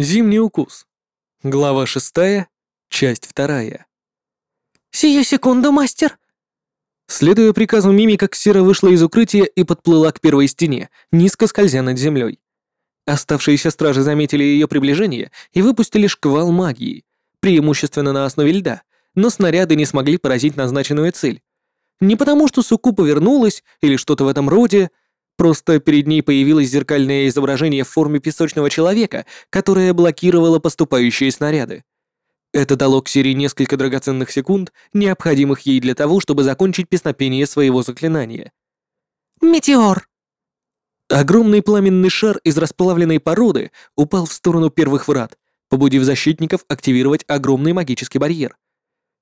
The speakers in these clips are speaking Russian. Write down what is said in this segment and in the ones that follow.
Зимний укус. Глава шестая, часть вторая. «Сию секунду, мастер!» Следуя приказу мимика, Ксера вышла из укрытия и подплыла к первой стене, низко скользя над землей. Оставшиеся стражи заметили ее приближение и выпустили шквал магии, преимущественно на основе льда, но снаряды не смогли поразить назначенную цель. Не потому, что Суку повернулась или что-то в этом роде, просто перед ней появилось зеркальное изображение в форме песочного человека, которое блокировало поступающие снаряды. Это дало Ксири несколько драгоценных секунд, необходимых ей для того, чтобы закончить песнопение своего заклинания. «Метеор!» Огромный пламенный шар из расплавленной породы упал в сторону первых врат, побудив защитников активировать огромный магический барьер.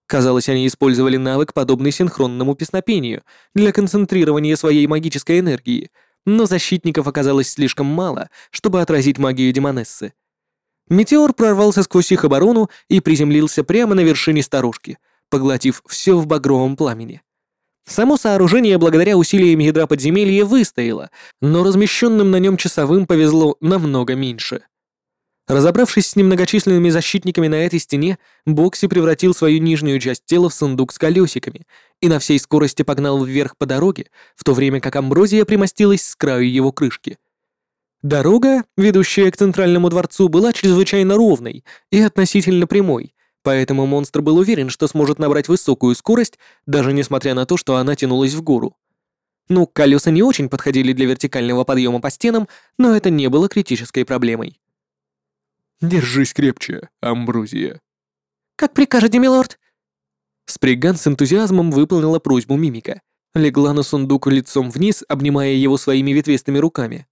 Казалось, они использовали навык, подобный синхронному песнопению, для концентрирования своей магической энергии, но защитников оказалось слишком мало, чтобы отразить магию Демонессы. Метеор прорвался сквозь их оборону и приземлился прямо на вершине старушки, поглотив все в багровом пламени. Само сооружение благодаря усилиям ядра подземелья выстояло, но размещенным на нем часовым повезло намного меньше. Разобравшись с немногочисленными защитниками на этой стене, Бокси превратил свою нижнюю часть тела в сундук с колесиками и на всей скорости погнал вверх по дороге, в то время как Амброзия примостилась с краю его крышки. Дорога, ведущая к центральному дворцу, была чрезвычайно ровной и относительно прямой, поэтому монстр был уверен, что сможет набрать высокую скорость, даже несмотря на то, что она тянулась в гору. Ну, колеса не очень подходили для вертикального подъема по стенам, но это не было критической проблемой. «Держись крепче, Амброзия». «Как прикажете, милорд?» Сприган с энтузиазмом выполнила просьбу мимика. Легла на сундук лицом вниз, обнимая его своими ветвистыми руками.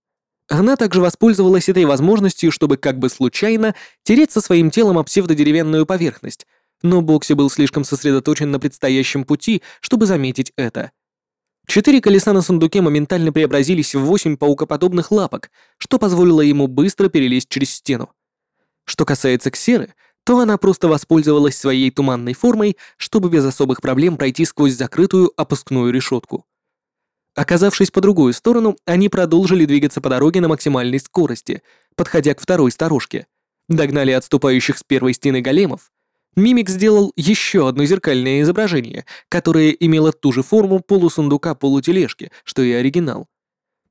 Она также воспользовалась этой возможностью, чтобы как бы случайно тереться своим телом о псевдодеревянную поверхность, но Бокси был слишком сосредоточен на предстоящем пути, чтобы заметить это. Четыре колеса на сундуке моментально преобразились в восемь паукоподобных лапок, что позволило ему быстро перелезть через стену. Что касается Ксеры, то она просто воспользовалась своей туманной формой, чтобы без особых проблем пройти сквозь закрытую опускную решетку. Оказавшись по другую сторону, они продолжили двигаться по дороге на максимальной скорости, подходя к второй сторожке. Догнали отступающих с первой стены големов. Мимик сделал еще одно зеркальное изображение, которое имело ту же форму полусундука-полутележки, что и оригинал.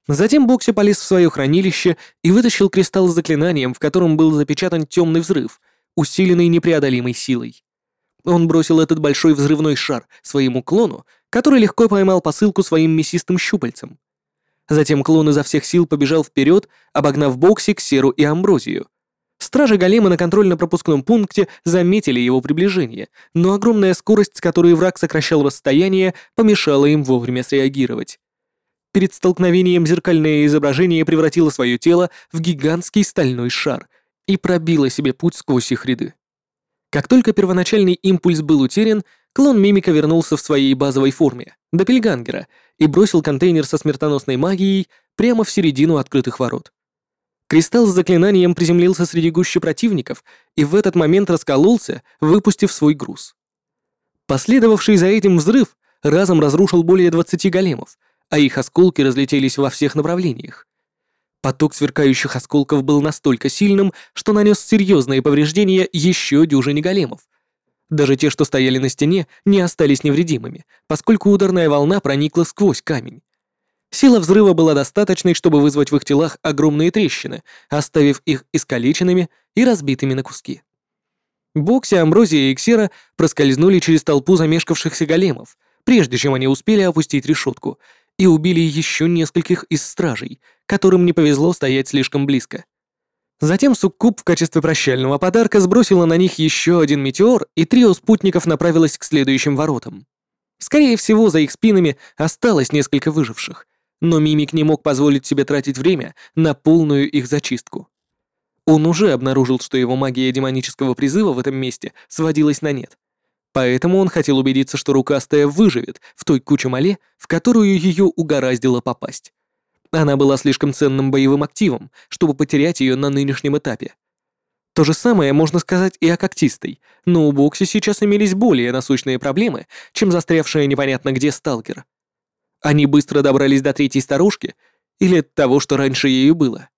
Затем Бокси полез в свое хранилище и вытащил кристалл с заклинанием, в котором был запечатан темный взрыв, усиленный непреодолимой силой. Он бросил этот большой взрывной шар своему клону, который легко поймал посылку своим мясистым щупальцем. Затем клон изо всех сил побежал вперед, обогнав Бокси, Ксеру и Амброзию. Стражи Голема на контрольно-пропускном пункте заметили его приближение, но огромная скорость, с которой враг сокращал расстояние, помешала им вовремя среагировать. Перед столкновением зеркальное изображение превратило свое тело в гигантский стальной шар и пробило себе путь сквозь их ряды. Как только первоначальный импульс был утерян, Клон мимика вернулся в своей базовой форме, до Пельгангера, и бросил контейнер со смертоносной магией прямо в середину открытых ворот. Кристалл с заклинанием приземлился среди гущи противников и в этот момент раскололся, выпустив свой груз. Последовавший за этим взрыв разом разрушил более 20 големов, а их осколки разлетелись во всех направлениях. Поток сверкающих осколков был настолько сильным, что нанес серьезные повреждения еще дюжине големов, даже те, что стояли на стене, не остались невредимыми, поскольку ударная волна проникла сквозь камень. Сила взрыва была достаточной, чтобы вызвать в их телах огромные трещины, оставив их искалеченными и разбитыми на куски. Бокси, Амброзия и Ксера проскользнули через толпу замешкавшихся големов, прежде чем они успели опустить решетку, и убили еще нескольких из стражей, которым не повезло стоять слишком близко. Затем Суккуб в качестве прощального подарка сбросила на них еще один метеор, и трио спутников направилось к следующим воротам. Скорее всего, за их спинами осталось несколько выживших, но Мимик не мог позволить себе тратить время на полную их зачистку. Он уже обнаружил, что его магия демонического призыва в этом месте сводилась на нет. Поэтому он хотел убедиться, что рукастая выживет в той куче мале, в которую ее угораздило попасть. Она была слишком ценным боевым активом, чтобы потерять ее на нынешнем этапе. То же самое можно сказать и о когтистой, но у Бокси сейчас имелись более насущные проблемы, чем застрявшая непонятно где сталкер. Они быстро добрались до третьей старушки, или того, что раньше ею было.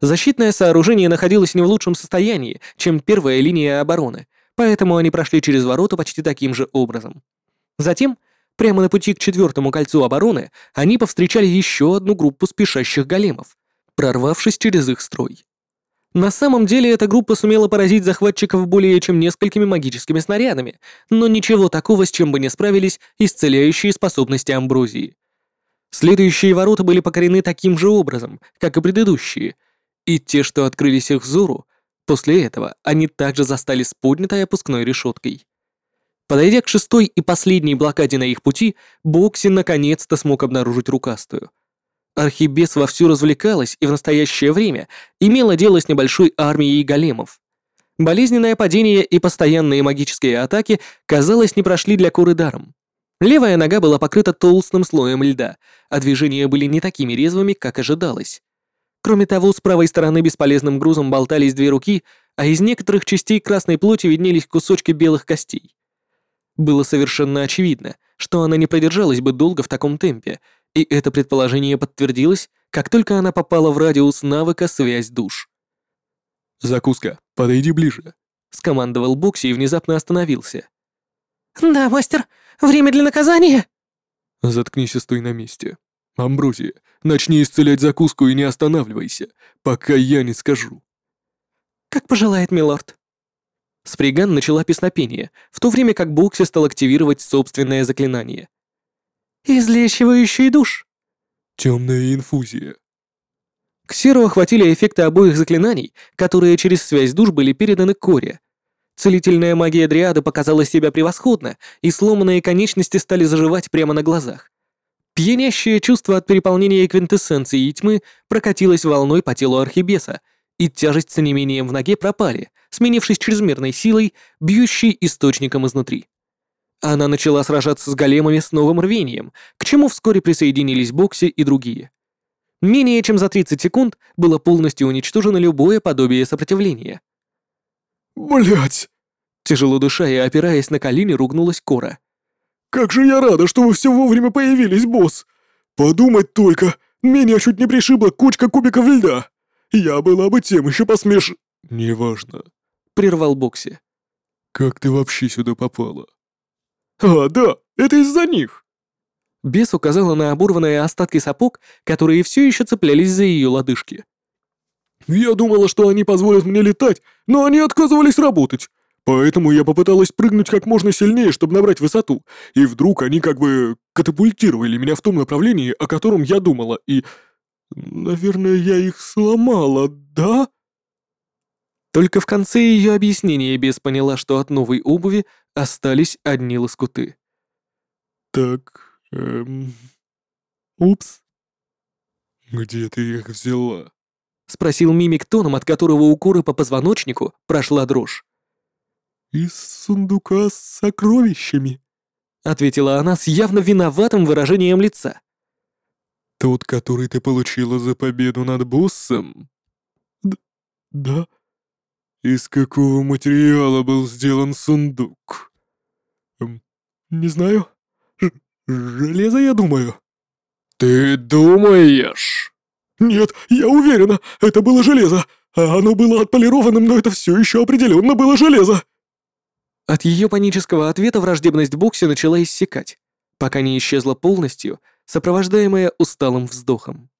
Защитное сооружение находилось не в лучшем состоянии, чем первая линия обороны, поэтому они прошли через ворота почти таким же образом. Затем, прямо на пути к четвертому кольцу обороны, они повстречали еще одну группу спешащих големов, прорвавшись через их строй. На самом деле эта группа сумела поразить захватчиков более чем несколькими магическими снарядами, но ничего такого, с чем бы не справились исцеляющие способности Амброзии. Следующие ворота были покорены таким же образом, как и предыдущие, и те, что открылись их взору, после этого они также застали с поднятой опускной решеткой. Подойдя к шестой и последней блокаде на их пути, Бокси наконец-то смог обнаружить рукастую — Архибес вовсю развлекалась и в настоящее время имела дело с небольшой армией големов. Болезненное падение и постоянные магические атаки, казалось, не прошли для Коры даром. Левая нога была покрыта толстым слоем льда, а движения были не такими резвыми, как ожидалось. Кроме того, с правой стороны бесполезным грузом болтались две руки, а из некоторых частей красной плоти виднелись кусочки белых костей. Было совершенно очевидно, что она не продержалась бы долго в таком темпе, и это предположение подтвердилось, как только она попала в радиус навыка «Связь душ». «Закуска, подойди ближе», — скомандовал Бокси и внезапно остановился. «Да, мастер, время для наказания?» «Заткнись и стой на месте. Амброзия, начни исцелять закуску и не останавливайся, пока я не скажу». «Как пожелает, милорд». Сприган начала песнопение, в то время как Бокси стал активировать собственное заклинание. Излечивающий душ. Темная инфузия. Ксеру охватили эффекты обоих заклинаний, которые через связь душ были переданы Коре. Целительная магия Дриады показала себя превосходно, и сломанные конечности стали заживать прямо на глазах. Пьянящее чувство от переполнения квинтэссенции и тьмы прокатилось волной по телу Архибеса, и тяжесть с онемением в ноге пропали, сменившись чрезмерной силой, бьющей источником изнутри. Она начала сражаться с големами с новым рвением, к чему вскоре присоединились Бокси и другие. Менее чем за 30 секунд было полностью уничтожено любое подобие сопротивления. Блять! Тяжело дыша и опираясь на колени, ругнулась Кора. «Как же я рада, что вы все вовремя появились, босс! Подумать только, меня чуть не пришибла кучка кубиков льда! Я была бы тем еще посмеш...» «Неважно», — прервал Бокси. «Как ты вообще сюда попала?» «А, да, это из-за них!» Бес указала на оборванные остатки сапог, которые все еще цеплялись за ее лодыжки. «Я думала, что они позволят мне летать, но они отказывались работать. Поэтому я попыталась прыгнуть как можно сильнее, чтобы набрать высоту, и вдруг они как бы катапультировали меня в том направлении, о котором я думала, и... Наверное, я их сломала, да?» Только в конце ее объяснения Бес поняла, что от новой обуви остались одни лоскуты. «Так, эм... Упс. Где ты их взяла?» — спросил мимик тоном, от которого у Куры по позвоночнику прошла дрожь. «Из сундука с сокровищами», — ответила она с явно виноватым выражением лица. «Тот, который ты получила за победу над боссом?» Д «Да», «Из какого материала был сделан сундук?» эм, «Не знаю. Ж железо, я думаю». «Ты думаешь?» «Нет, я уверена, это было железо. А оно было отполированным, но это все еще определенно было железо». От ее панического ответа враждебность Бокси начала иссякать, пока не исчезла полностью, сопровождаемая усталым вздохом.